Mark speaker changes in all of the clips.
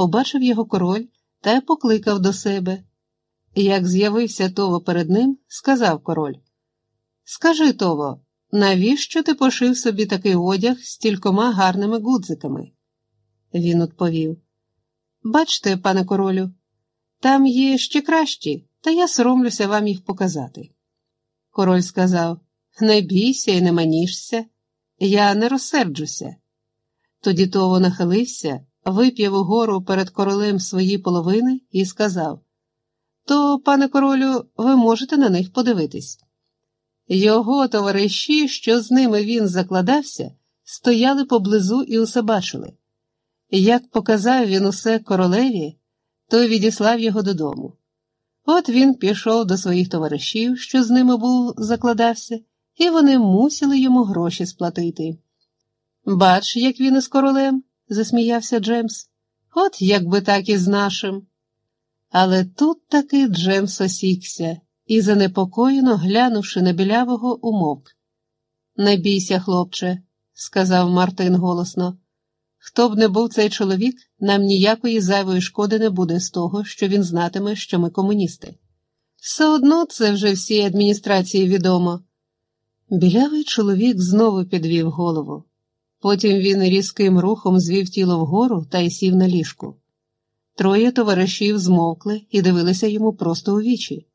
Speaker 1: побачив його король та покликав до себе. Як з'явився Тово перед ним, сказав король: Скажи, Тово, навіщо ти пошив собі такий одяг з кількома гарними гудзиками? Він відповів: Бачте, пане королю, там є ще кращі, та я соромлюся вам їх показати. Король сказав: Не бійся і не манішся, я не розсерджуся. Тоді Тово нахилився, вип'яв угору перед королем свої половини і сказав: То, пане королю, ви можете на них подивитись. Його товариші, що з ними він закладався, стояли поблизу і усе бачили. Як показав він усе королеві, той відіслав його додому. От він пішов до своїх товаришів, що з ними був закладався, і вони мусили йому гроші сплатити. Бач, як він із королем, засміявся Джемс. От якби так і з нашим. Але тут таки Джемс осікся і, занепокоєно глянувши на білявого, умовк. Не бійся, хлопче, сказав Мартин голосно. Хто б не був цей чоловік, нам ніякої зайвої шкоди не буде з того, що він знатиме, що ми комуністи. Все одно це вже всій адміністрації відомо. Білявий чоловік знову підвів голову. Потім він різким рухом звів тіло вгору та й сів на ліжку. Троє товаришів змовкли і дивилися йому просто у вічі.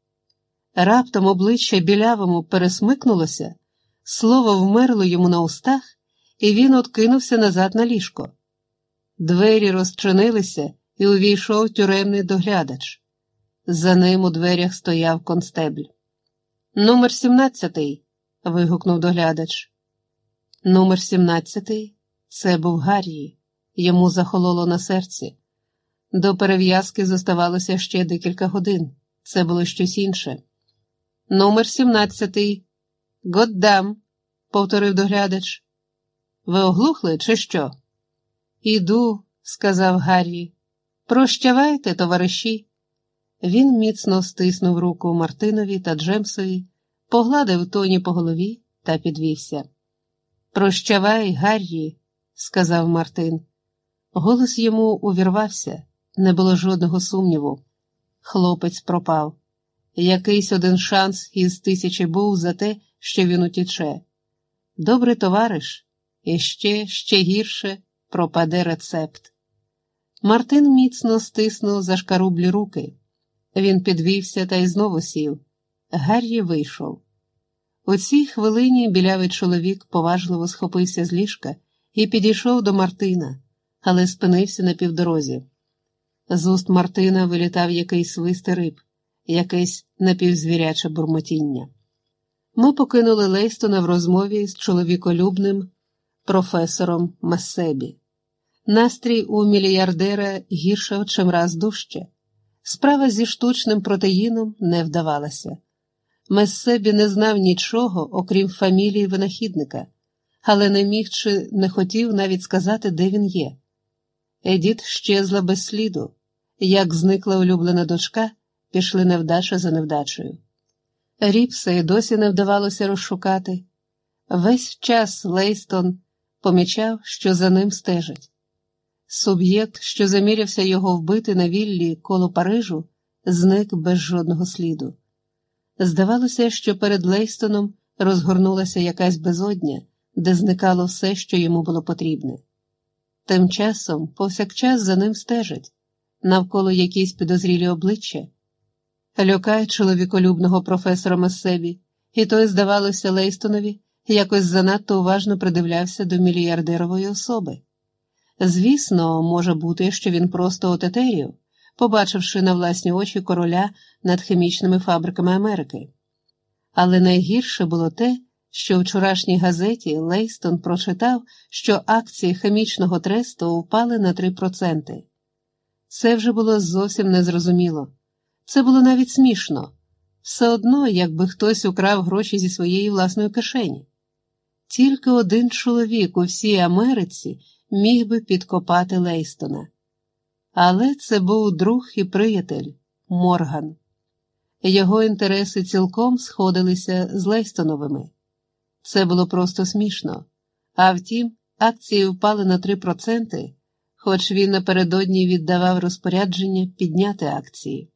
Speaker 1: Раптом обличчя білявому пересмикнулося, слово вмерло йому на устах, і він откинувся назад на ліжко. Двері розчинилися, і увійшов тюремний доглядач. За ним у дверях стояв констебль. Номер сімнадцятий. вигукнув доглядач. Номер сімнадцятий це був Гаррі, йому захололо на серці. До перев'язки зоставалося ще декілька годин. Це було щось інше. Номер сімнадцятий. Годдам, повторив доглядач. Ви оглухли, чи що? Іду, сказав Гаррі. Прощавайте, товариші. Він міцно стиснув руку Мартинові та Джемсові, погладив тоні по голові та підвівся. Прощавай, Гаррі, сказав Мартин. Голос йому увірвався, не було жодного сумніву. Хлопець пропав. Якийсь один шанс із тисячі був за те, що він утіче. Добрий товариш, і ще, ще гірше пропаде рецепт. Мартин міцно стиснув зашкарублі руки. Він підвівся та й знову сів. Гаррі вийшов. У цій хвилині білявий чоловік поважливо схопився з ліжка і підійшов до Мартина, але спинився на півдорозі. З уст Мартина вилітав якийсь свист риб, якесь напівзвіряче бурмотіння. Ми покинули Лейстона в розмові з чоловіколюбним професором Масебі. Настрій у мільярдера гіршав чимраз дужче. Справа зі штучним протеїном не вдавалася. Мессебі не знав нічого, окрім фамілії винахідника, але не міг чи не хотів навіть сказати, де він є. Едіт щезла без сліду. Як зникла улюблена дочка, пішли невдача за невдачею. Ріпса й досі не вдавалося розшукати. Весь час Лейстон помічав, що за ним стежать. Суб'єкт, що замірявся його вбити на віллі коло Парижу, зник без жодного сліду. Здавалося, що перед Лейстоном розгорнулася якась безодня, де зникало все, що йому було потрібне. Тим часом повсякчас за ним стежать, навколо якісь підозрілі обличчя, лякає чоловіколюбного професора Мессебі, і той, здавалося, Лейстонові якось занадто уважно придивлявся до мільярдерової особи. Звісно, може бути, що він просто отетерів, побачивши на власні очі короля над хімічними фабриками Америки. Але найгірше було те, що в вчорашній газеті Лейстон прочитав, що акції хімічного тресту впали на 3%. Це вже було зовсім незрозуміло. Це було навіть смішно, все одно, якби хтось украв гроші зі своєї власної кишені. Тільки один чоловік у всій Америці міг би підкопати Лейстона. Але це був друг і приятель Морган. Його інтереси цілком сходилися з Лейстоновими. Це було просто смішно. А втім, акції впали на 3%, хоч він напередодні віддавав розпорядження підняти акції.